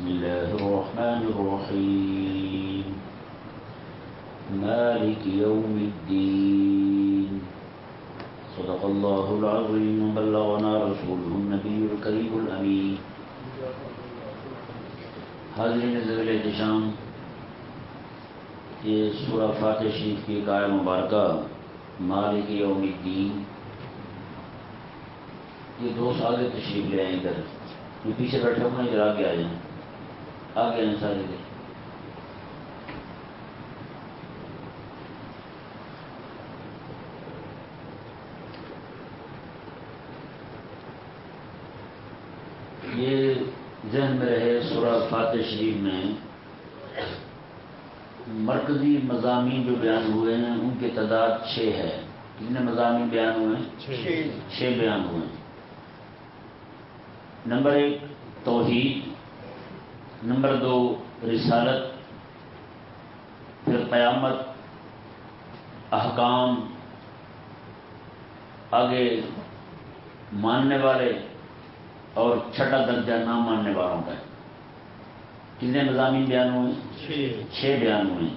بسم الله الرحمن الرحيم. مالك يوم الدين. صدق الله العظيم. وبلغنا رسوله النبي الكريم الأمين. حاضرین زبل احتشام، یہ سورہ فاتح شریف کی قائم مبارکہ، مالک یوم الدین. یہ دو سال تشریف لے آئیں ادھر. یہ پیچھے بیٹھے ہوئے ادھر آگے آ جائیں۔ آگے سارے دے یہ ذہن میں رہے سورہ فاتح شریف میں مرکزی مضامین جو بیان ہوئے ہیں ان کی تعداد چھ ہے۔ کتنے مضامین بیان ہوئے ہیں؟ چھ بیان ہوئے ہیں۔ نمبر ایک توحید۔ نمبر دو رسالت پھر قیامت احکام آگے ماننے والے اور چھٹا درجہ نہ ماننے والوں کا کتنے مضامین بیان ہوئے؟ چھ۔ بیان ہوئے۔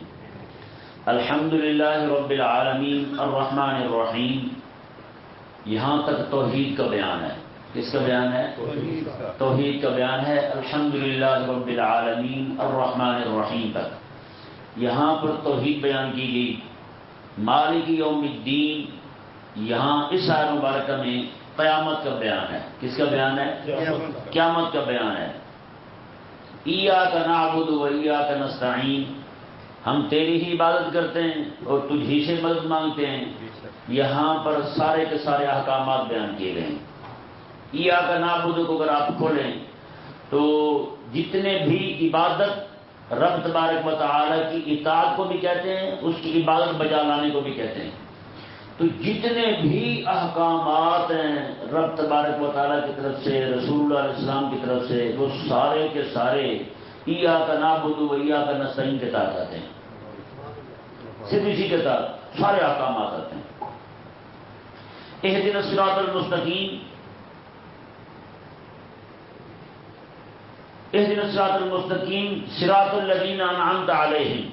الحمد للہ رب العالمین الرحمن الرحیم یہاں تک توحید کا بیان ہے۔ کس کا بیان ہے؟ توحید کا بیان ہے الحمد للہ رب العالمین الرحمن الرحیم تک۔ یہاں پر توحید بیان کی گئی۔ مالک یوم الدین، یہاں اس آئے مبارکہ میں قیامت کا بیان ہے۔ کس کا بیان ہے؟ قیامت کا بیان ہے۔ ایا کا نابود و ایا کا نستعین، ہم تیری ہی عبادت کرتے ہیں اور تجھ ہی سے مدد مانگتے ہیں۔ یہاں پر سارے کے سارے احکامات بیان کیے گئے ہیں۔ ایا کا نابود کو اگر آپ کھولیں تو جتنے بھی عبادت رب تبارک و تعالی کی اطاعت کو بھی کہتے ہیں، اس کی عبادت بجا لانے کو بھی کہتے ہیں۔ تو جتنے بھی احکامات ہیں رب تبارک و تعالیٰ کی طرف سے، رسول اللہ علیہ السلام کی طرف سے، وہ سارے کے سارے ایا کا نابود ایا کا نسعین کے تحت آتے ہیں۔ صرف اسی کے تحت سارے احکامات آتے ہیں۔ ایک دن سراط المستقیم۔ دن سراط المستقیم سراط الدین انعامت علیہم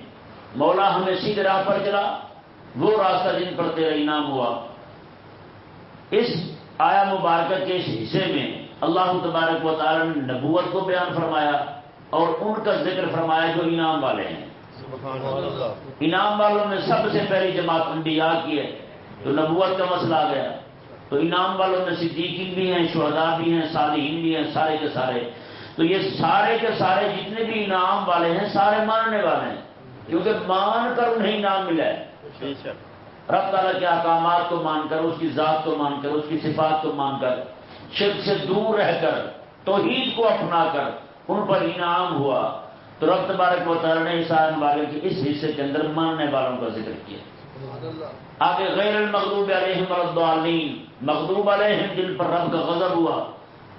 مولا ہمیں سیدھے راہ پر چلا وہ راستہ جن پر تیرا انعام ہوا۔ اس آیا مبارکہ کے اس حصے میں اللہ تبارک و تعالی نے نبوت کو بیان فرمایا اور ان کا ذکر فرمایا جو انعام والے ہیں۔ انعام والوں میں سب سے پہلی جماعت انبیاء کی ہے تو نبوت کا مسئلہ آ گیا۔ تو انعام والوں میں صدیقین بھی ہیں شہداء بھی ہیں صالحین بھی ہیں سارے کے سارے۔ تو یہ سارے کے سارے جتنے بھی انعام والے ہیں سارے ماننے والے ہیں۔ کیونکہ مان کر انہیں انعام ملا ہے۔ رب تعالیٰ کے احکامات کو مان کر اس کی ذات کو مان کر اس کی صفات کو مان کر شرک سے دور رہ کر توحید کو اپنا کر ان پر انعام ہوا۔ تو رب تبارک و تعالیٰ نے انسان والے کے اس حصے کے اندر ماننے والوں کا ذکر کیا۔ آگے غیر المغلوب علیہم مردعالین مغلوب علیہم جن پر رب کا غضب ہوا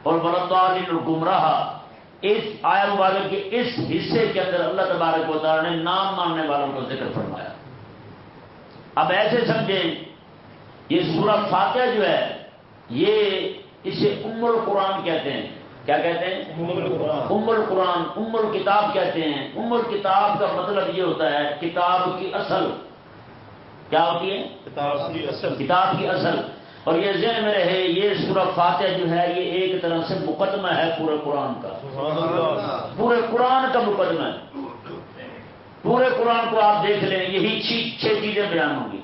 اور مردعالین گمراہ اس آیا مبارک کے اس حصے کے اندر اللہ تبارک و تعالیٰ نے نام ماننے والوں کا ذکر فرمایا۔ اب ایسے سمجھیں یہ سورہ فاتحہ جو ہے یہ اسے ام القرآن کہتے ہیں۔ کیا کہتے ہیں؟ ام القرآن۔ ام الکتاب کہتے ہیں۔ ام الکتاب کا مطلب یہ ہوتا ہے کتاب کی اصل۔ کیا ہوتی ہے؟ کتاب کی اصل۔ اور یہ ذہن میں رہے یہ سورہ فاتحہ جو ہے یہ ایک طرح سے مقدمہ ہے پورے قرآن کا۔ پورے قرآن کا مقدمہ ہے۔ پورے قرآن کو آپ دیکھ لیں یہی چھ چیزیں بیان ہوں گی۔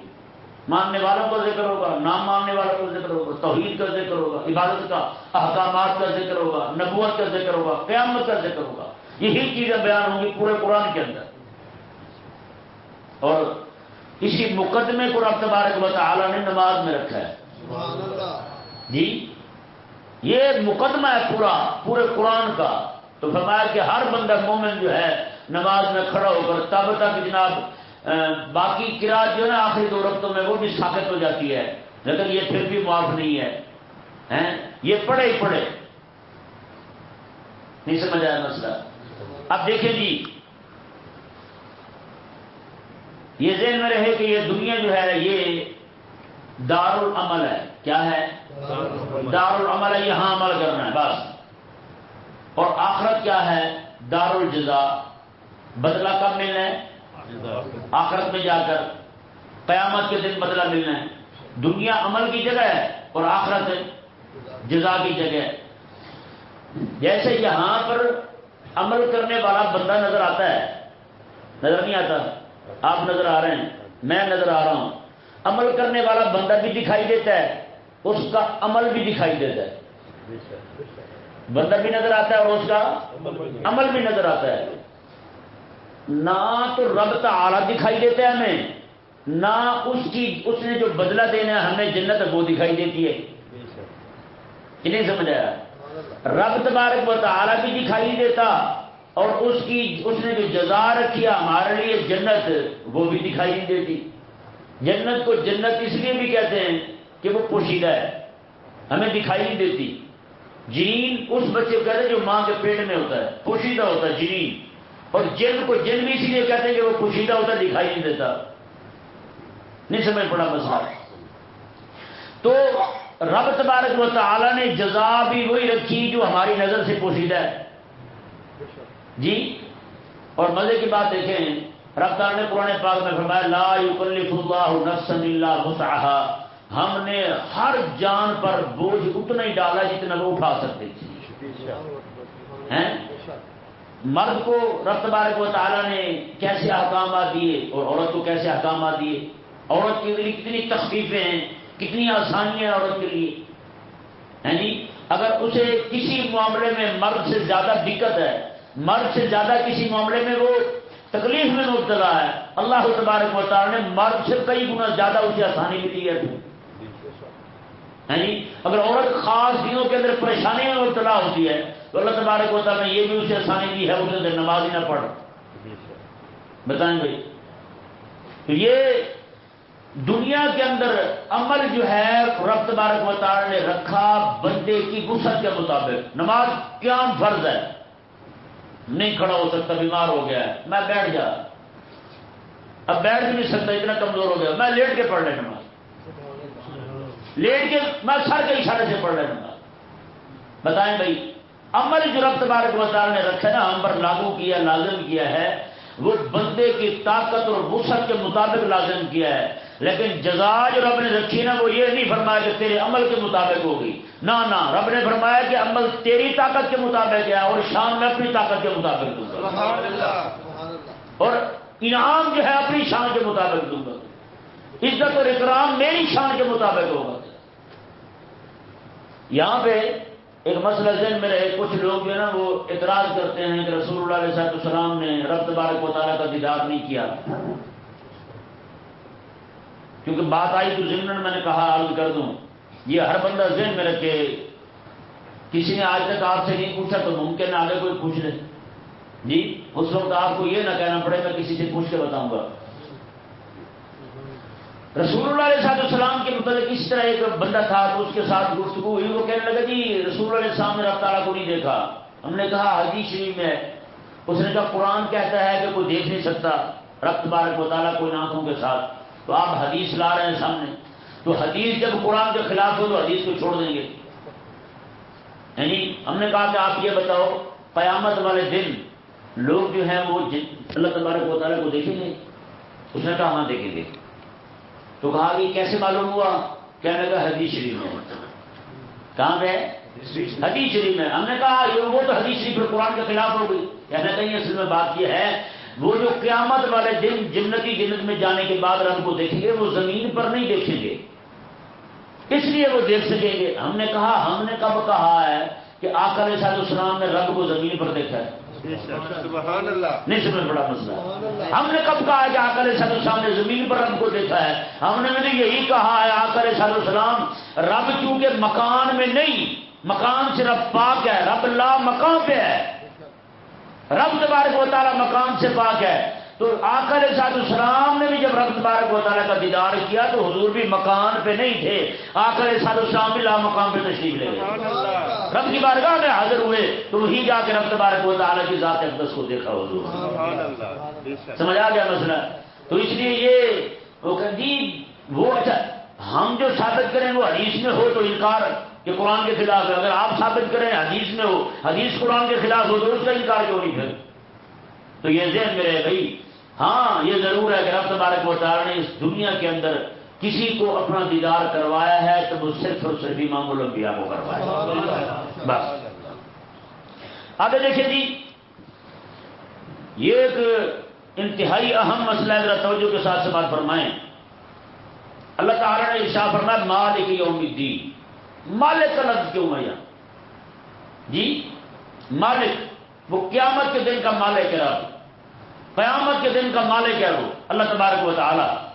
ماننے والوں کا ذکر ہوگا نام ماننے والوں کا ذکر ہوگا توحید کا ذکر ہوگا عبادت کا احکامات کا ذکر ہوگا نبوت کا ذکر ہوگا قیامت کا ذکر ہوگا۔ یہی چیزیں بیان ہوں گی پورے قرآن کے اندر۔ اور اسی مقدمے کو رب تبارک و تعالی نے نماز میں رکھا ہے۔ جی؟ یہ مقدمہ ہے پورا، پورے قرآن کا۔ تو فرمایا کہ ہر بندہ مومن جو ہے، نماز میں کھڑا ہو کر تب تک جناب باقی کرا جو ہے نا، آخری دو رفتوں میں وہ بھی ثابت ہو جاتی ہے۔ لیکن یہ پھر بھی معاف نہیں ہے۔ یہ پڑھے ہی پڑھے۔ نہیں سمجھ آیا مسئلہ۔ اب دیکھیں جی۔ یہ ذہن میں رہے کہ یہ دنیا جو ہے، یہ دار العمل ہے۔ کیا ہے؟ دار العمل ہے، یہاں عمل کرنا ہے، بس۔ اور آخرت کیا ہے؟ دار الجزا بدلہ کب ملنا ہے؟ آخرت میں جا کر۔ قیامت کے دن بدلہ ملنا ہے۔ دنیا عمل کی جگہ ہے اور آخرت جزا کی جگہ ہے۔ جیسے یہاں پر عمل کرنے والا بندہ نظر آتا ہے۔ نظر نہیں آتا؟ آپ نظر آ رہے ہیں۔ میں نظر آ رہا ہوں۔ عمل کرنے والا بندہ بھی دکھائی دیتا ہے، اس کا عمل بھی دکھائی دیتا ہے۔ بندہ بھی نظر آتا ہے اور اس کا عمل بھی نظر آتا ہے۔ نہ تو رب تعالی دکھائی دیتا ہے ہمیں، نہ اس کی، اس نے جو بدلہ دینا ہے ہمیں جنت وہ دکھائی دیتی ہے۔ نہیں سمجھایا رب تبارک و تعالی بھی دکھائی دیتا اور اس کی، اس نے جو جزا رکھی ہمارے لیے جنت، وہ بھی دکھائی نہیں دیتی۔ جنت کو جنت اس لیے بھی کہتے ہیں کہ وہ پوشیدہ ہے۔ ہمیں دکھائی نہیں دیتی۔ جنین اس بچے کو کہتے ہیں جو ماں کے پیٹ میں ہوتا ہے، پوشیدہ ہوتا ہے جنین اور جن کو جن بھی اسی لیے کہتے ہیں کہ وہ پوشیدہ ہوتا ہے، دکھائی نہیں دیتا۔ نہیں سمجھ پڑا مسئلہ۔ تو رب تبارک و تعالی نے جزا بھی وہی رکھی جو ہماری نظر سے پوشیدہ ہے۔ جی؟ اور مزے کی بات دیکھیں۔ رب نے قرآن پاک میں فرمایا، لا یکلف اللہ نفسا الا وسعها ہم نے ہر جان پر بوجھ اتنا ہی ڈالا جتنا وہ اٹھا سکتے تھے۔ مرد کو رب تبارک و تعالی نے کیسے احکامات دیے اور عورت کو کیسے احکامات دیے؟ عورت کے لیے کتنی تخفیفیں ہیں، کتنی آسانیاں عورت کے لیے۔ جی؟ اگر اسے کسی معاملے میں مرد سے زیادہ دقت ہے، مرد سے زیادہ کسی معاملے میں وہ تکلیف میں مبتلا ہے۔ اللہ تبارک و تعالی نے مرد سے کئی گنا زیادہ اسے آسانی بھی دی ہے۔ ہاں جی؟ اگر عورت خاص دنوں کے اندر پریشانی میں مبتلا ہوتی ہے، تو اللہ تبارک و تعالی نے یہ بھی اسے آسانی دی ہے اس اندر نماز ہی نہ پڑھ۔ بتائیں بھائی یہ دنیا کے اندر عمل جو ہے، رب تبارک و تعالی نے رکھا بندے کی وسعت کے مطابق۔ نماز قیام فرض ہے۔ نہیں کھڑا ہو سکتا، بیمار ہو گیا۔ ہے میں بیٹھ جا اب بیٹھ بھی نہیں سکتا، اتنا کمزور ہو گیا۔ میں لیٹ کے پڑھ لے نماز لیٹ کے، میں سر کے اشارے سے پڑھ رہا ہوں بتائیں بھائی، عمل جو رب تبارک و نے رکھا نا، ہم پر لاگو کیا، لازم کیا ہے، وہ بندے کی طاقت اور وسعت کے مطابق لازم کیا ہے۔ لیکن جزا جو رب نے رکھی نا وہ یہ نہیں فرمایا کہ تیرے عمل کے مطابق ہوگی۔ نہ نہ رب نے فرمایا کہ عمل تیری طاقت کے مطابق ہے اور شان میں اپنی طاقت کے مطابق دوں گا۔ اور انعام جو ہے اپنی شان کے مطابق دوں گا۔ عزت اور اکرام میری شان کے مطابق ہوگا۔ یہاں پہ ایک مسئلہ ذہن میں رہے کچھ لوگ جو ہے نا وہ اعتراض کرتے ہیں کہ رسول اللہ علیہ السلام نے رب تبارک و تعالیٰ کا دیدار نہیں کیا۔ کیونکہ بات آئی تو ضمن میں نے کہا عرض کر دوں، یہ ہر بندہ ذہن میں رکھے، کسی نے آج تک آپ سے نہیں پوچھا تو ممکن آگے کوئی پوچھ لے۔ جی اس وقت آپ کو یہ نہ کہنا پڑے، میں کسی سے پوچھ کے بتاؤں گا۔ رسول اللہ علیہ صاحب السلام کے متعلق اس طرح ایک بندہ تھا تو اس کے ساتھ گفتگو ہوئی، وہ کہنے لگا جی رسول اللہ علیہ السلام نے رب تعالیٰ کو نہیں دیکھا۔ ہم نے کہا، حدیث شریف میں اس نے کہا، قرآن کہتا ہے کہ کوئی دیکھ نہیں سکتا۔ رب تبارک و تعالیٰ کوئی آنکھوں کے ساتھ۔ تو آپ حدیث لا رہے ہیں سامنے۔ تو حدیث جب قرآن کے خلاف ہو تو حدیث کو چھوڑ دیں گے۔ یعنی ہم نے کہا کہ آپ یہ بتاؤ، قیامت والے دن لوگ جو ہیں وہ اللہ تبارک و تعالیٰ کو دیکھیں گے۔ اس نے کہا ہاں دیکھیں گے۔ تو کہا کہ کیسے معلوم ہوا؟ کہنے لگا، حدیث شریف میں۔ کہاں گئے؟ حدیث شریف میں۔ ہم نے کہا وہ تو حدیث شریف پر قرآن کے خلاف ہو گئی۔ کہنا کہیں اصل میں بات یہ ہے وہ جو قیامت والے دن جنتی جنت میں جانے کے بعد رب کو دیکھیں گے وہ زمین پر نہیں دیکھیں گے۔ اس لیے وہ دیکھ سکیں گے۔ ہم نے کہا ہم نے کب کہا ہے کہ آکر صاحب السلام نے رب کو زمین پر دیکھا ہے۔ نہیں سمجھ بڑا مسئلہ ہم نے کب کہا کہ آکر صاحب السلام نے زمین پر رب کو دیکھا ہے؟ ہم نے بھی یہی کہا ہے آکر صاحب السلام رب چونکہ مکان میں نہیں مکان رب پاک ہے رب لا مکان پہ ہے۔ رب تبارک و تعالیٰ مکان سے پاک ہے۔ تو آکر سات السلام نے بھی جب رب تبارک و تعالیٰ کا دیدار کیا تو حضور بھی مکان پہ نہیں تھے۔ آکر سات السلام بھی لا مقام پہ تشریف لے گئے۔ رب کی بارگاہ میں حاضر ہوئے تو وہی جا کے رب تبارک و تعالیٰ کی ذات اقدس کو دیکھا حضور۔ سمجھ آ گیا مسئلہ؟ تو اس لیے یہ وہ وہ اچھا ہم جو ثابت کریں وہ حدیث میں ہو تو انکار کہ قرآن کے خلاف ہے۔ اگر آپ ثابت کریں حدیث میں ہو حدیث قرآن کے خلاف ہو تو اس کا انکار کیوں نہیں پھر؟ تو یہ ذہن میں رہے بھائی ہاں یہ ضرور ہے کہ رب تبارک و تعالی نے اس دنیا کے اندر کسی کو اپنا دیدار کروایا ہے تو وہ صرف اور صرف امام الانبیاء کو کروایا بس۔ آگے دیکھیں جی یہ ایک انتہائی اہم مسئلہ ہے۔ ذرا توجہ کے ساتھ سے بات فرمائیں۔ اللہ تعالیٰ نے ارشاد فرمایا، مالک یوم الدین۔ مالک کا لفظ کیوں ہے یہاں جی مالک، وہ قیامت کے دن کا مالک ہے رب۔ قیامت کے دن کا مالک ہے وہ، اللہ تبارک و تعالی۔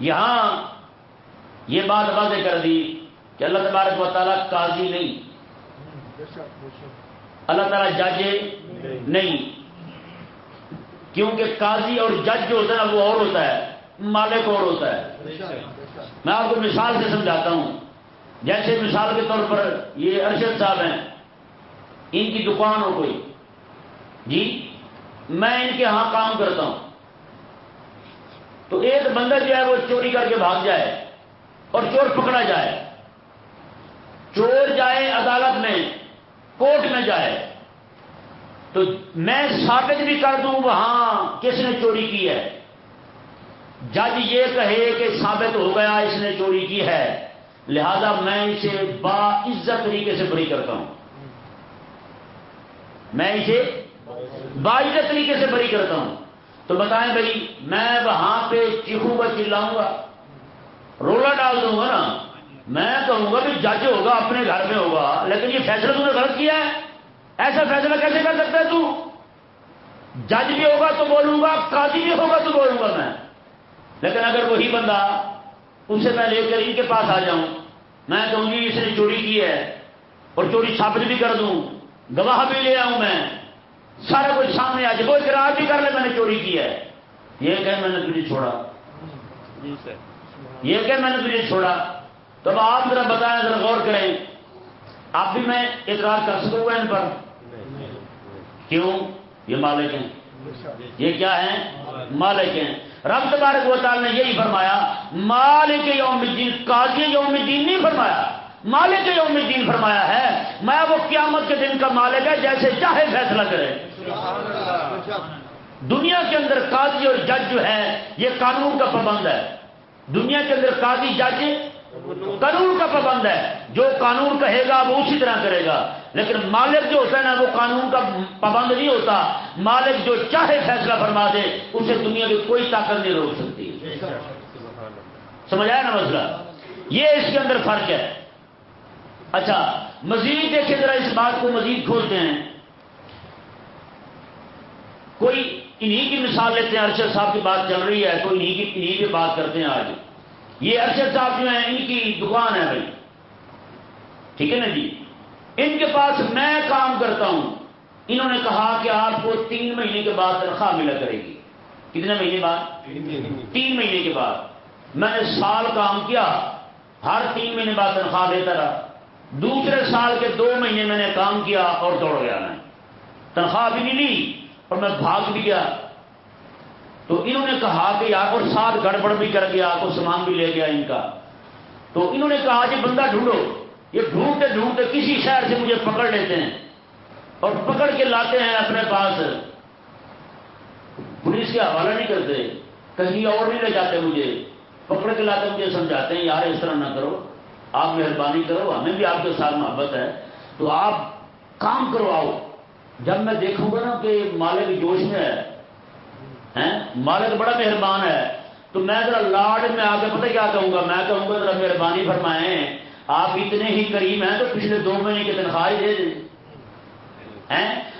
یہاں یہ بات واضح کر دی کہ اللہ تبارک و تعالیٰ قاضی نہیں۔ اللہ تعالیٰ جج نہیں۔ کیونکہ قاضی اور جج جو ہوتا ہے وہ اور ہوتا ہے۔ مالک اور ہوتا ہے۔ میں آپ کو مثال سے سمجھاتا ہوں۔ جیسے مثال کے طور پر یہ ارشد صاحب ہیں۔ ان کی دکان ہو کوئی۔ جی میں ان کے ہاں کام کرتا ہوں۔ تو ایک بندہ جو ہے وہ چوری کر کے بھاگ جائے اور چور پکڑا جائے۔ چور جائے عدالت میں، کورٹ میں جائے۔ تو میں ثابت بھی کر دوں وہاں کس نے چوری کی ہے؟ جج یہ کہے کہ ثابت ہو گیا اس نے چوری کی ہے، لہذا میں اسے با عزت طریقے سے بری کرتا ہوں۔ میں اسے با عزت طریقے سے بری کرتا ہوں۔ تو بتائیں بھائی، میں وہاں پہ چیخوں گا چلاؤں گا، رولا ڈال دوں گا نا؟ میں کہوں گا کہ جج ہوگا، اپنے گھر میں ہوگا، لیکن یہ فیصلہ تم نے غلط کیا ہے۔ ایسا فیصلہ کیسے کر سکتا ہے تو؟ جج بھی ہوگا تو بولوں گا، قاضی بھی ہوگا تو بولوں گا میں۔ لیکن اگر وہی بندہ اسے میں لے کر ان کے پاس آ جاؤں، میں کہوں گی اس نے چوری کی ہے اور چوری ثابت بھی کر دوں، گواہ بھی لے آؤں میں، سارا کچھ سامنے آ جائے وہ اقرار بھی کر لے میں نے چوری کی ہے۔ یہ کہ میں نے تجھے چھوڑا۔ یہ کہ میں نے تجھے چھوڑا۔ تو اب آپ ذرا بتائیں، ذرا غور کریں۔ آپ بھی میں اقرار کر سکوں گا ان پر؟ کیوں؟ یہ مالک ہیں۔ یہ کیا ہیں؟ مالک ہیں۔ رب تبارک و تعالی نے یہی فرمایا، مالک یوم الدین، قاضی یوم الدین نہیں فرمایا، مالک یوم الدین فرمایا ہے، میں وہ قیامت کے دن کا مالک ہے جیسے چاہے فیصلہ کرے۔ دنیا کے اندر قاضی اور جج جو ہے، یہ قانون کا پابند ہے۔ دنیا کے اندر قاضی جج قانون کا پابند ہے۔ جو قانون کہے گا وہ اسی طرح کرے گا۔ لیکن مالک جو ہوتا ہے نا وہ قانون کا پابند نہیں ہوتا۔ مالک جو چاہے فیصلہ فرما دے، اسے دنیا کی کوئی طاقت نہیں روک سکتی۔ سمجھ آیا نا مسئلہ؟ یہ اس کے اندر فرق ہے۔ اچھا مزید دیکھیں ذرا اس بات کو مزید کھولتے ہیں۔ کوئی انہی کی مثال لیتے ہیں، ارشد صاحب کی بات چل رہی ہے تو انہی کی انہی کی بات کرتے ہیں آج۔ یہ ارشد صاحب جو ہیں، ان کی دکان ہے بھائی۔ ٹھیک ہے نا جی؟ ان کے پاس میں کام کرتا ہوں۔ انہوں نے کہا کہ آپ کو تین مہینے کے بعد تنخواہ ملا کرے گی۔ کتنے مہینے بعد؟ تین مہینے کے بعد۔ میں نے سال کام کیا، ہر تین مہینے بعد تنخواہ دیتا رہا۔ دوسرے سال کے دو مہینے میں نے کام کیا اور دوڑ گیا میں۔ تنخواہ بھی نہیں لی اور میں بھاگ بھی گیا۔ تو انہوں نے کہا کہ یار اور ساتھ گڑبڑ بھی کر گیا کو سامان بھی لے گیا ان کا۔ تو انہوں نے کہا جی بندہ ڈھونڈو، یہ ڈھونڈتے ڈھونڈتے کسی شہر سے مجھے پکڑ لیتے ہیں اور پکڑ کے لاتے ہیں اپنے پاس۔ پولیس کے حوالہ نہیں کرتے، کہیں اور نہیں لے جاتے مجھے۔ پکڑ کے لاتے مجھے سمجھاتے ہیں، یار اس طرح نہ کرو، آپ مہربانی کرو، ہمیں بھی آپ کے ساتھ محبت ہے۔ تو آپ کام کرو آؤ جب میں دیکھوں گا نا کہ مالک جوش میں ہے مالک بڑا مہربان ہے۔ تو میں ذرا لاڈ میں آ کے پتہ کیا کہوں گا؟ میں کہوں گا ذرا مہربانی فرمائیں۔ آپ اتنے ہی کریم ہیں تو پچھلے دو مہینے کی تنخواہ دے دیں۔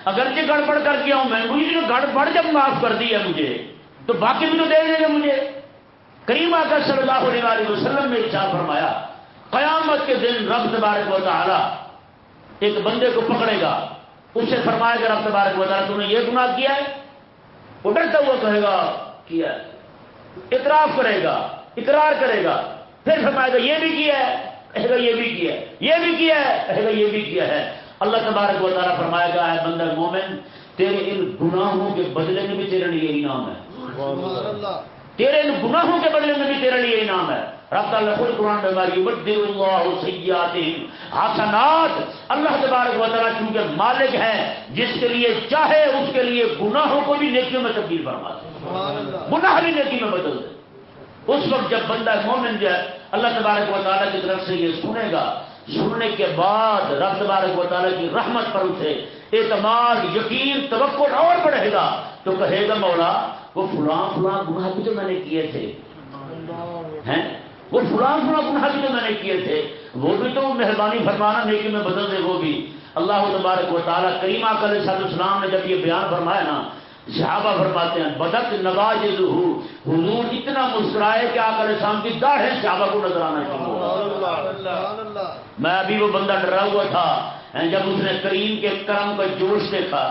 اگرچہ گڑبڑ کر کے آؤں میں، مجھے گڑبڑ جب معاف کر دی ہے مجھے، تو باقی بھی تو دے دیں گے مجھے۔ کریم آ کر صلی اللہ علیہ وسلم میں اچھا فرمایا، قیامت کے دن رب تبارک و تعالی ایک بندے کو پکڑے گا۔ اسے فرمائے گا رب تبارک و تعالی تم نے یہ گناہ کیا ہے؟ وہ ڈرتا ہوا کہے گا کیا؟ ہے اعتراف کرے گا اقرار کرے گا۔ پھر فرمائے گا یہ بھی کیا ہے؟ کہے گا یہ بھی کیا ہے۔ یہ بھی کیا ہے؟ کہے گا یہ بھی کیا ہے۔ اللہ تبارک و تعالیٰ فرمائے گا ہے بندہ مومن تیرے ان گناہوں کے بدلے میں بھی تیرے لیے انعام ہے۔ تیرے ان گناہوں کے بدلے میں بھی تیرے لیے انعام ہے۔ رب تعالیٰ خود قرآن میں بدل اللہ سیات حسنات اللہ تبارک و تعالیٰ چونکہ مالک ہے جس کے لیے چاہے اس کے لیے گناہوں کو بھی نیکیوں میں تبدیل فرما دے گناہ بھی نیکی میں بدل دے۔ اس وقت جب بندہ مومن جو ہے اللہ تبارک و تعالیٰ کی طرف سے یہ سنے گا سننے کے بعد رب تبارک و تعالیٰ کی رحمت پر اسے اعتماد یقین توقع اور بڑھے گا۔ تو کہے گا مولا وہ فلاں فلاں گناہ بھی تو میں نے کیے تھے۔ وہ فلاں فلاں گناہ بھی میں نے کیے تھے وہ بھی تو مہربانی فرمانا نیکی میں بدل دے وہ بھی۔ اللہ تبارک و تعالیٰ کریمہ کل صاحب السلام نے جب یہ بیان فرمایا نا صحابہ فرماتے ہیں بدت نواز حضور اتنا مسکرائے کہ آکر شام کی داڑھیں صحابہ کو نظر آنا چاہیے میں ابھی وہ بندہ ڈرا ہوا تھا جب اس نے کریم کے کرم کا جوش دیکھا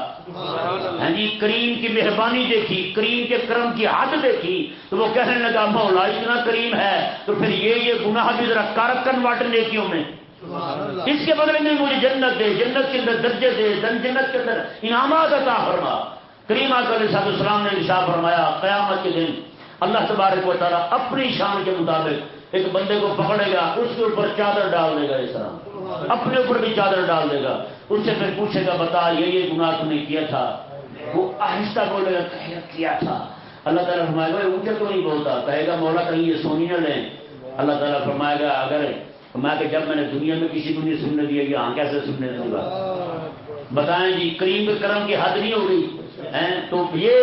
ہاں جی کریم کی مہربانی دیکھی کریم کے کرم کی حد دیکھی تو وہ کہنے لگا مولا اتنا کریم ہے تو پھر یہ یہ گناہ بھی ذرا کارکن واٹر نیکیوں میں۔ اس کے بدلے میں مجھے جنت دے جنت کے اندر درجے دے جنت کے اندر انعامات عطا فرما۔ کریم علیہ صاحب السلام نے ارشاد فرمایا قیامت کے دن اللہ تبارک و تعالیٰ اپنی شان کے مطابق ایک بندے کو پکڑے گا، اس کے اوپر چادر ڈال دے گا، اس طرح۔ اپنے اوپر بھی چادر ڈال دے گا۔ اس سے پھر پوچھے گا، بتا، یہ یہ گناہ تم نے کیا تھا؟ وہ آہستہ بولے گا کیا تھا؟ اللہ تعالیٰ فرمائے گا اونچا تو نہیں بولتا۔ کہے گا، مولا کہیں یہ سونی نہ لیں۔ اللہ تعالیٰ فرمائے گا، اگر میں کہ جب میں نے دنیا میں کسی کو نہیں سننے دیا کہ ہاں کیسے سننے دوں گا۔ بتائیں جی کریم کرم کی حد نہیں ہو گئی تو یہ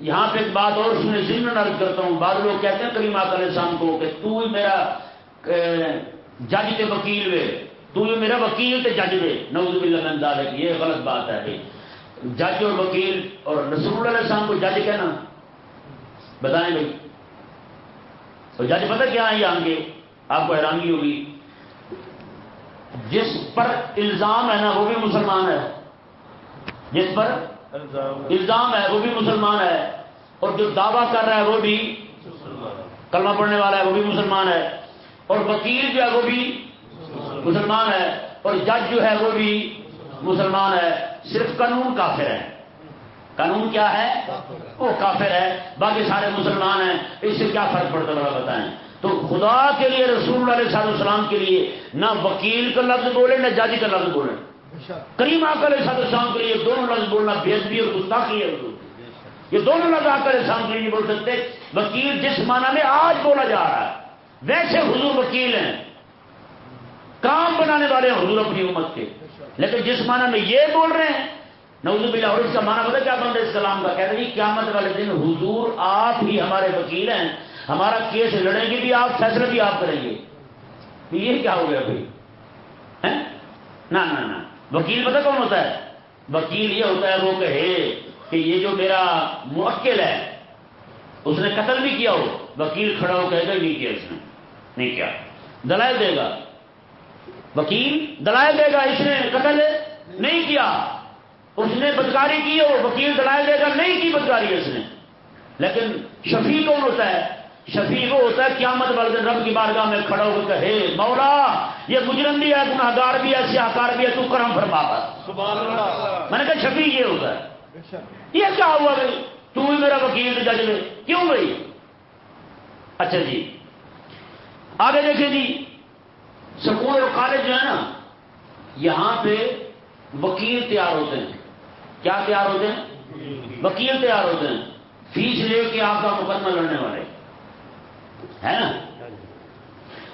یہاں پہ ایک بات اور سنے ضمن عرض کرتا ہوں۔ بعض لوگ کہتے ہیں کریم آکر شام کو کہ تو ہی میرا جج کے وکیل وے۔ تو ہی میرا وکیل تے جج دے نوز باللہ من ذالک۔ یہ غلط بات ہے۔ جج اور وکیل اور رسول اللہ علیہ السلام کو جج کہنا۔ بتائیں بھائی۔ تو جج پتہ کیا ہے یہاں کے؟ آپ کو حیرانی ہوگی۔ جس پر الزام ہے نا، وہ بھی مسلمان ہے۔ جس پر الزام ہے، وہ بھی مسلمان ہے۔ اور جو دعویٰ کر رہا ہے، وہ بھی کلمہ پڑھنے والا ہے، وہ بھی مسلمان ہے۔ اور وکیل جو ہے، وہ بھی مسلمان ہے۔ اور جج جو ہے، وہ بھی مسلمان ہے۔ صرف قانون کافر ہے۔ قانون کیا ہے؟ وہ کافر ہے۔ باقی سارے مسلمان ہیں۔ اس سے کیا فرق پڑتا ہے بتائیں۔ تو خدا کے لیے، رسول اللہ علیہ السلام کے لیے، نہ وکیل کا لفظ بولے نہ جج کا لفظ بولے کریم آکر صاحب السلام کے لیے دونوں لفظ بولنا بےزبی اور گستاخی ہے یہ دونوں لفظ آکر السلام کے لیے نہیں بول سکتے۔ وکیل جس معنی میں آج بولا جا رہا ہے، ویسے حضور وکیل ہیں۔ کام بنانے والے ہیں حضور اپنی امت کے۔ لیکن جس معنی میں یہ بول رہے ہیں نوز بلا اور اس کا معنی پتا کیا بندہ اسلام کا کہتے ہیں جی، قیامت والے دن حضور آپ ہی ہمارے وکیل ہیں۔ ہمارا کیس لڑیں گے بھی آپ، فیصلہ بھی آپ کریں گے۔ یہ کیا ہو گیا بھائی؟ نہ۔ وکیل پتہ کون ہوتا ہے؟ وکیل یہ ہوتا ہے، وہ کہے کہ یہ جو میرا موکل ہے، اس نے قتل بھی کیا ہو، وکیل کھڑا ہو کہے گا نہیں کیا اس نے؟ نہیں کیا۔ دلائل دے گا۔ وکیل دلائل دے گا، اس نے قتل نہیں کیا۔ اس نے بدکاری کی ہو، وکیل دلائل دے گا، نہیں کی بدکاری اس نے۔ لیکن شفیع کون ہوتا ہے؟ شفیع وہ ہوتا ہے قیامت والے دن رب کی بارگاہ میں کھڑا ہو کہے مولا یہ مجرم بھی ہے گناہ گار بھی ہے سیاہکار بھی ہے تو کرم فرما میں نے کہا شفیع یہ ہوتا ہے۔ یہ کیا ہوا بھائی؟ تو ہی میرا وکیل جج میں کیوں بھائی؟ اچھا جی۔ آگے دیکھیں جی سکول اور کالج جو ہے نا یہاں پہ وکیل تیار ہوتے ہیں۔ کیا تیار ہوتے ہیں؟ وکیل تیار ہوتے ہیں۔ فیس لے کے آپ کا مقدمہ لڑنے والے۔ ہے نا؟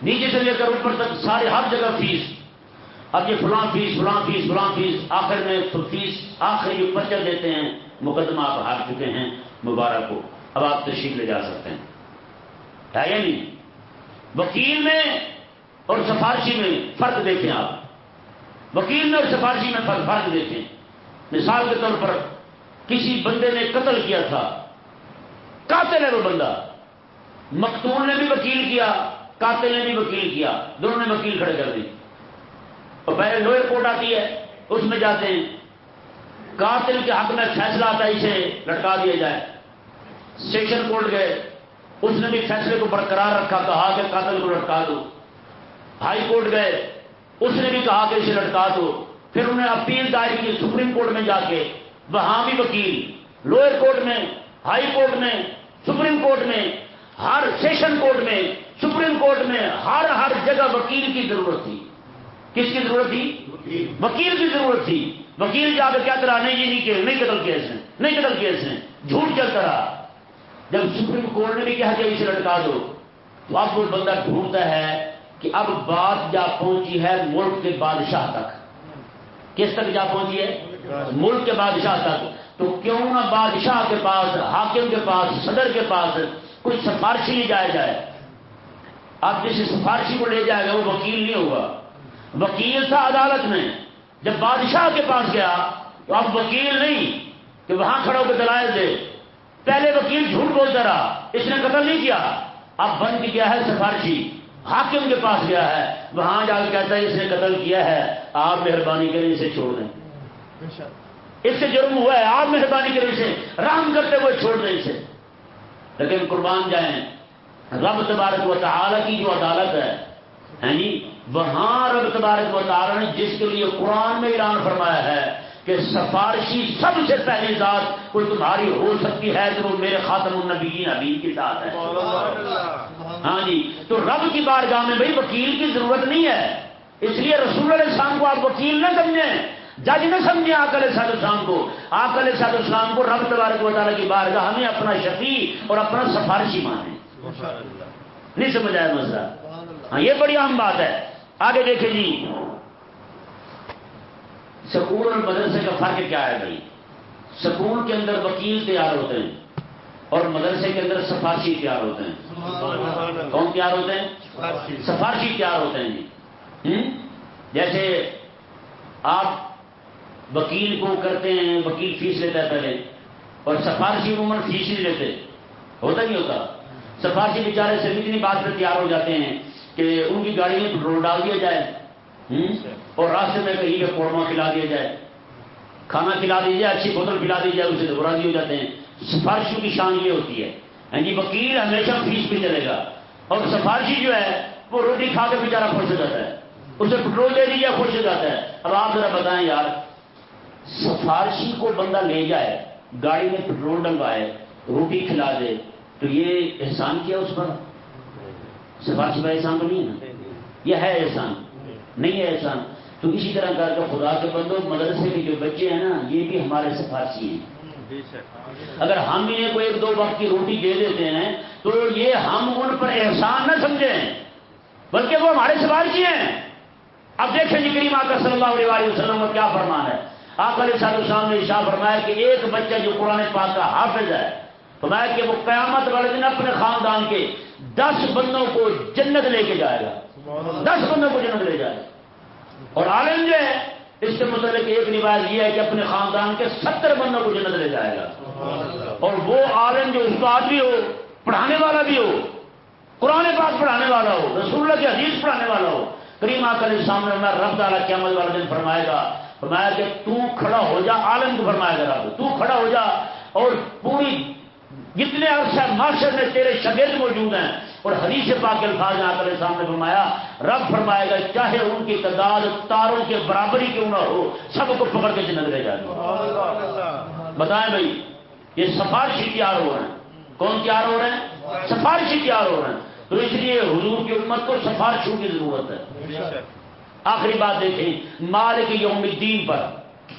نیچے سے لے کر اوپر تک سارے ہر جگہ فیس۔ اب یہ فلاں فیس فلاں فیس فلاں فیس، آخر میں تو فیس آخر یہ پرچہ دیتے ہیں۔ مقدمہ آپ ہار چکے ہیں مبارک کو اب آپ تشریف لے جا سکتے ہیں۔ ہے یا نہیں؟ وکیل میں اور سفارشی میں فرق دیکھیں آپ۔ وکیل میں اور سفارشی میں فرق فرق دیکھیں۔ مثال کے طور پر کسی بندے نے قتل کیا تھا۔ قاتل ہے وہ بندہ۔ مقتول نے بھی وکیل کیا، قاتل نے بھی وکیل کیا، دونوں نے وکیل کھڑے کر دی اور پہلے لوئر کوٹ آتی ہے، اس میں جاتے ہیں۔ قاتل کے حق میں فیصلہ آتا ہے، اسے لٹکا دیا جائے۔ سیشن کورٹ گئے، اس نے بھی فیصلے کو برقرار رکھا، کہا کہ قاتل کو لٹکا دو۔ ہائی کورٹ گئے، اس نے بھی کہا کہ اسے لٹکا دو۔ پھر انہیں اپیل دائر کی، سپریم کورٹ میں جا کے وہاں بھی وکیل، لوئر کورٹ میں، ہائی کورٹ میں، سپریم کورٹ میں ہر سیشن کورٹ میں، سپریم کورٹ میں ہر ہر جگہ وکیل کی ضرورت تھی۔ کس کی ضرورت تھی؟ وکیل کی ضرورت تھی۔ وکیل جا کے کیا کرا نہیں جی نہیں نہیں قتل کیا اس نے نہیں قتل کیا اس نے جھوٹ چلتا رہا۔ جب سپریم کورٹ نے بھی کہا کہ اسے لٹکا دو، تو اب وہ بندہ ڈھونڈتا ہے کہ اب بات جا پہنچی ہے ملک کے بادشاہ تک۔ کس تک جا پہنچی ہے؟ ملک کے بادشاہ تک۔ تو کیوں نہ بادشاہ کے پاس، حاکم کے پاس، صدر کے پاس کوئی سفارشی لے جایا جائے۔ اب جس سفارشی کو لے جائے گا وہ وکیل نہیں ہوگا۔ وکیل تھا عدالت میں۔ جب بادشاہ کے پاس گیا تو اب وکیل نہیں کہ وہاں کھڑا ہو کے دلائل دے۔ پہلے وکیل جھوٹ بولتا رہا اس نے قتل نہیں کیا۔ اب بند کیا ہے سفارشی۔ حاکم کے پاس گیا ہے۔ وہاں جا کے کہتا ہے اس نے قتل کیا ہے آپ مہربانی کریں اسے چھوڑ دیں۔ اس سے جرم ہوا ہے آپ مہربانی کریں اسے رام کرتے ہوئے چھوڑ دیں اسے۔ لیکن قربان جائیں۔ رب تبارک و تعالی کی جو عدالت ہے جی؟ وہاں رب تبارک و تعالی نے جس کے لیے قرآن میں اعلان فرمایا ہے کہ سفارشی سب سے پہلی ذات کوئی تمہاری ہو سکتی ہے جو میرے خاتم النبیین ابھی کے ساتھ ہے۔ ہاں جی؟ تو رب کی بارگاہ میں بھائی وکیل کی ضرورت نہیں ہے۔ اس لیے رسول علیہ السلام کو آپ وکیل نہ سمجھیں۔ جج نہ سمجھیں آکل صاحب اسلام کو۔ آکل صاحب اسلام کو رب تبارک و تعالیٰ کی بارگاہ ہمیں اپنا شفیع اور اپنا سفارشی مانیں نہیں سمجھ آیا مسئلہ ہاں یہ بڑی اہم بات ہے۔ آگے دیکھیں جی۔ سکول اور مدرسے کا فرق کیا ہے بھائی؟ سکول کے اندر وکیل تیار ہوتے ہیں اور مدرسے کے اندر سفارشی تیار ہوتے ہیں۔ کون تیار ہوتے ہیں؟ سفارشی۔ تیار ہوتے ہیں جی۔ جیسے آپ وکیل کو کرتے ہیں؟ وکیل فیس لیتا ہے پہلے۔ اور سفارشی عموماً فیس نہیں لیتے ہوتا نہیں ہوتا؟ سفارشی بیچارے سے اتنی بات پہ تیار ہو جاتے ہیں کہ ان کی گاڑی میں پٹرول ڈال دیا جائے۔ اور راستے میں کہیں پہ قورمہ کھلا دیا جائے۔ کھانا کھلا دیا جائے، اچھی بوتل پلا دی جائے، اسے راضی ہو جاتے ہیں۔ سفارشیوں کی شان یہ ہوتی ہے۔ ہاں جی وکیل ہمیشہ فیس پہ چلے گا۔ اور سفارشی جو ہے، وہ روٹی کھا کے بیچارہ خوش ہو جاتا ہے۔ اسے پٹرول دے دیجیے خوش ہو جاتا ہے۔ اب آپ ذرا بتائیں یار سفارشی کو بندہ لے جائے گاڑی میں پٹرول ڈلوائے روٹی کھلا دے تو یہ احسان کیا اس پر؟ سفارشی کا احسان تو نہیں ہے نا؟ یہ ہے احسان نہیں ہے احسان۔ تو اسی طرح کا جو خدا کے بندو مدرسے کے جو بچے ہیں نا یہ بھی ہمارے سفارشی ہیں۔ اگر ہم انہیں کو ایک دو وقت کی روٹی دے دیتے ہیں تو یہ ہم ان پر احسان نہ سمجھیں۔ بلکہ وہ ہمارے سفارشی ہیں۔ اب دیکھیں جی کریم آکر صلی اللہ علیہ وسلم کا کیا فرمان ہے۔ آپ علیہ صاحب السلام نے شاہ فرمایا کہ ایک بچہ جو قرآن پاک کا حافظ ہے، فرمایا کہ وہ قیامت والے دن اپنے خاندان کے دس بندوں کو جنت لے کے جائے گا۔ دس بندوں کو جنت لے جائے گا۔ اور عالم جو ہے، اس سے متعلق ایک روایت یہ ہے کہ اپنے خاندان کے ستر بندوں کو جنت لے جائے گا۔ اور وہ عالم جو استاد بھی ہو، پڑھانے والا بھی ہو، قرآن پاک پڑھانے والا ہو، رسول اللہ کی حدیث پڑھانے والا ہو، کریم آکر سامنے میں رب تعالیٰ قیامت والا دن فرمائے گا فرمایا کہ تو کھڑا ہو جا، عالم کو فرمائے گا تو کھڑا ہو جا اور پوری جتنے عرصہ معاشر میں تیرے شگرد موجود ہیں، اور حدیث پاک کے الفاظ آ کر سامنے فرمایا، رب فرمائے گا، چاہے ان کی تعداد تاروں کے برابری کیوں نہ ہو، سب کو پکڑ کے جنت لے جائے بتائیں بھائی، یہ سفارشی تیار ہو رہے ہیں۔ کون تیار ہو رہے ہیں؟ سفارشی تیار ہو رہے ہیں۔ تو اس لیے حضور کی امت کو سفارشوں کی ضرورت ہے۔ آخری بات دیکھیں مالک یوم الدین پر۔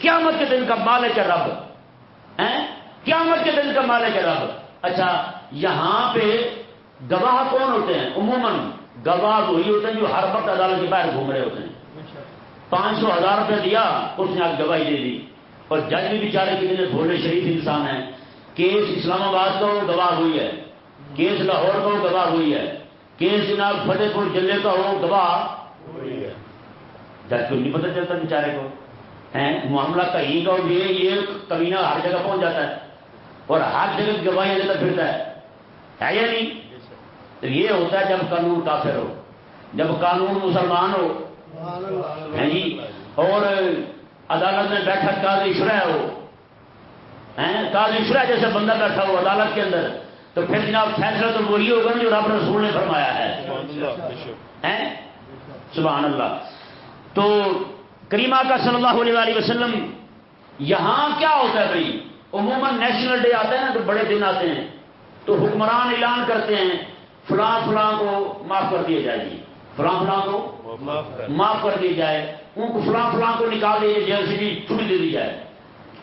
قیامت کے دن کا مالک رب۔ قیامت کے دن کا مالک رب۔ اچھا یہاں پہ گواہ کون ہوتے ہیں؟ عموماً گواہ وہی ہوتے ہیں جو ہر وقت عدالت کے باہر گھوم رہے ہوتے ہیں۔ پانچ سو ہزار روپے دیا اس نے آج گواہی دے دی۔ اور جج بھی بیچارے کتنے بھولے شریف انسان ہیں۔ کیس اسلام آباد کا وہ گواہ ہوئی ہے۔ کیس لاہور کا وہ گواہ ہوئی ہے۔ کیس جناب فتح پور ضلع کا وہ گواہ۔ جج کو نہیں پتہ چلتا بیچارے کو۔ معاملہ کہیں کا یہ یہ کمینہ ہر جگہ پہنچ جاتا ہے اور ہر جگہ گواہیاں دیتا پھرتا ہے۔ ہے یا نہیں؟ تو یہ ہوتا ہے جب قانون کافر ہو جب قانون مسلمان ہو۔ ہے جی؟ اور عدالت میں بیٹھا قاضی شرح ہو۔ قاضی شرح جیسے بندہ بیٹھا ہو عدالت کے اندر تو پھر جناب فیصلہ تو وہی ہوگا جو رب رسول نے فرمایا ہے۔ سبحان اللہ۔ تو کریمہ کا صلی اللہ علیہ وسلم، یہاں کیا ہوتا ہے بھائی؟ عموماً نیشنل ڈے آتا ہے نا تو بڑے دن آتے ہیں، تو حکمران اعلان کرتے ہیں، فلاں فلاں کو معاف کر دیا جائے جی فلاں فلاں کو معاف کر دیا جائے۔ ان کو فلاں فلاں کو نکال دیا جیل سے بھی چھٹی دے دی جائے۔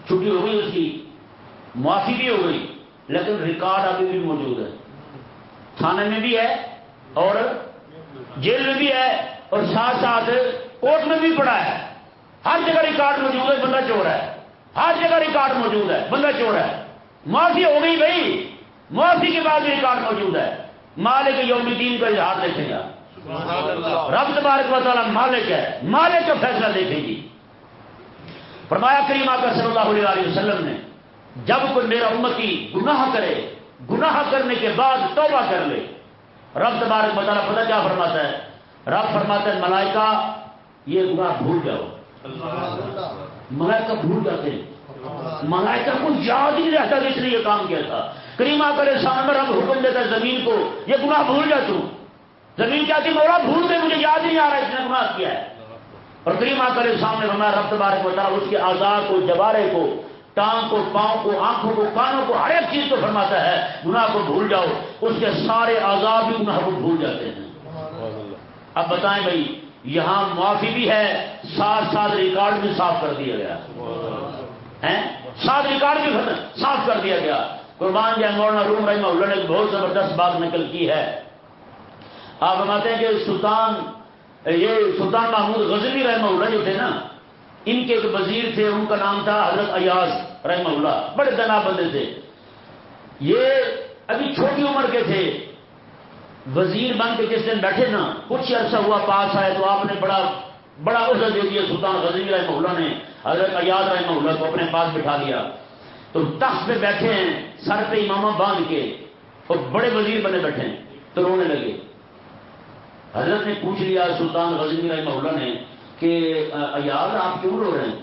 چھٹی ہو گئی اس کی، معافی بھی ہو گئی، لیکن ریکارڈ ابھی بھی موجود ہے۔ تھانے میں بھی ہے اور جیل میں بھی ہے اور ساتھ ساتھ کورٹ میں بھی پڑا ہے۔ ہر جگہ ریکارڈ موجود ہے بندہ چور ہے۔ ہر جگہ ریکارڈ موجود ہے بندہ چور ہے۔ معافی ہو گئی بھائی۔ معافی کے بعد بھی ریکارڈ موجود ہے۔ مالک یوم دین کا اظہار دیکھیں گا رب تبارک و تعالیٰ مالک ہے۔ مالک کا فیصلہ دیکھیں گی۔ فرمایا کریم آقا صلی اللہ علیہ وسلم نے جب کوئی میرا امتی گناہ کرے گناہ کرنے کے بعد توبہ کر لے رب تبارک و تعالیٰ پتہ کیا فرماتا ہے؟ رب فرماتا ہے ملائکہ یہ گناہ بھول جاؤ۔ ملائکہ بھول جاتے ہیں؟ ملائکہ کو یاد ہی رہتا کہ اس نے یہ کام کیا تھا۔ کریما کرے سامنے رب حکم دیتا زمین کو یہ گناہ بھول جا تو۔ زمین کیا تھی مولا بھول دے مجھے یاد نہیں آ رہا اس نے گناہ کیا ہے۔ اور کریما کرے سامنے ہمارا رب تبارک بتا اس کے آزاد کو جبارے کو ٹانگ کو پاؤں کو آنکھوں کو کانوں کو ہر ایک چیز کو فرماتا ہے۔ گناہ کو بھول جاؤ اس کے سارے آزاد بھی گناہ کو بھول جاتے ہیں۔ اب بتائیں بھائی یہاں معافی بھی ہے، ساتھ ساتھ ریکارڈ بھی صاف کر دیا گیا۔ ساتھ ریکارڈ بھی صاف کر دیا گیا۔ قربان جائے مولانا روم رحمہ اللہ نے بہت زبردست بات نکل کی ہے۔ آپ بتاتے ہیں کہ سلطان یہ سلطان محمود غزلی رحمہ اللہ جو تھے نا، ان کے ایک وزیر تھے، ان کا نام تھا حضرت ایاز رحمہ اللہ۔ بڑے دنا بندے تھے۔ یہ ابھی چھوٹی عمر کے تھے۔ وزیر بن کے جس دن بیٹھے نا، کچھ عرصہ ہوا، پاس آئے تو آپ نے بڑا بڑا عہدہ دے دیا، سلطان غزیر رحمہ اللہ نے، حضرت ایاز رحمہ اللہ کو اپنے پاس بٹھا لیا تو تخت پہ بیٹھے ہیں، سر پہ امامہ باندھ کے، اور بڑے وزیر بنے بیٹھے ہیں، تو رونے لگے۔ حضرت نے پوچھ لیا، سلطان غزیر رحمہ اللہ نے، کہ ایاز آپ کیوں رو رہے ہیں؟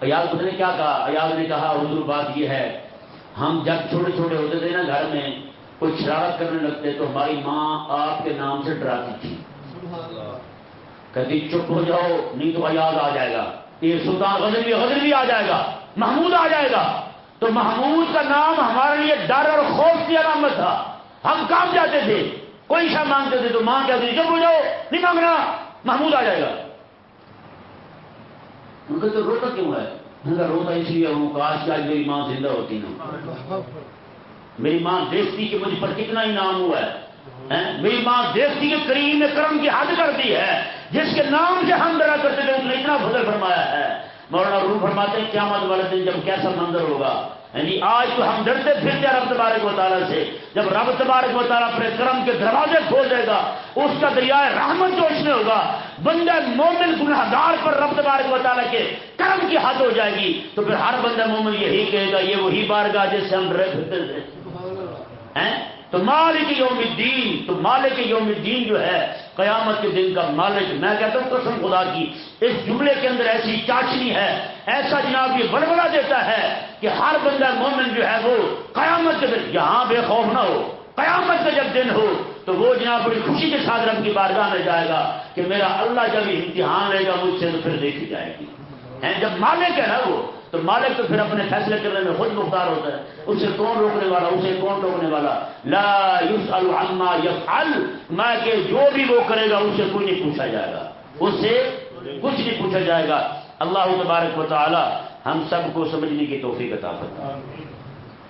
ایاز نے کیا کہا؟ ایاز نے کہا، حضور، بات یہ ہے، ہم جب چھوٹے چھوٹے ہوتے تھے نا گھر میں کوئی شرارت کرنے لگتے تو ہماری ماں آپ کے نام سے ڈراتی تھی۔ کہتی چپ ہو جاؤ، نہیں تو ایاز آ جائے گا۔ یہ سلطان غزل غزل بھی آ جائے گا، محمود آ جائے گا۔ تو محمود کا نام ہمارے لیے ڈر اور خوف کی علامت تھا۔ ہم کام جاتے تھے، کوئی شاہ مانگتے تھے تو ماں کہتی چپ ہو جاؤ، نہیں مانگنا، محمود آ جائے گا۔ ان کا تو روتا کیوں ہے؟ ان کا روتا اس لیے ہوں کاش آج میری ماں زندہ ہوتی نا۔ میری ماں دیکھتی کہ مجھ پر کتنا انعام ہوا ہے؟ میری ماں دیکھتی کہ کریم نے کرم کی حد کر دی ہے، جس کے نام سے ہم ڈرا کرتے تھے، اس نے اتنا فضل فرمایا ہے۔ مولانا روح فرماتے ہیں، قیامت والے دن جب کیسا منظر ہوگا؟ یعنی آج تو ہم ڈرتے پھرتے رب تبارک و تعالیٰ سے۔ جب رب تبارک و تعالیٰ اپنے کرم کے دروازے کھول دے گا، اس کا دریائے رحمت جوش میں ہوگا، بندہ مومن گناہ گار پر رب تبارک و تعالیٰ کے کرم کی حد ہو جائے گی۔ تو پھر ہر بندہ مومن یہی کہے گا، یہ وہی بارگاہ جس سے ہم ڈرے پھرتے تھے۔ تو مالک یوم الدین، تو مالک یوم الدین جو ہے، قیامت کے دن کا مالک، میں کہتا ہوں قسم خدا کی، اس جملے کے اندر ایسی چاچنی ہے، ایسا جناب یہ بڑبڑا دیتا ہے کہ ہر بندہ مومن جو ہے وہ قیامت کے دن، یہاں بے خوف نہ ہو، قیامت کا جب دن ہو، تو وہ جناب بڑی خوشی کے ساتھ رب کی بارگاہ میں جائے گا کہ میرا اللہ جب امتحان لے گا، مجھ سے تو پھر دیکھی جائے گی۔ جب مالک ہے نا وہ تو مالک تو پھر اپنے فیصلے کرنے میں خود مختار ہوتا ہے۔ اسے کون روکنے والا، اسے کون روکنے والا؟ لا عما یفعل، میں کہ جو بھی وہ کرے گا، اسے کوئی نہیں پوچھا جائے گا۔ اس سے کچھ نہیں پوچھا جائے گا۔ اللہ تبارک و تعالی ہم سب کو سمجھنے کی توفیق عطا کرتا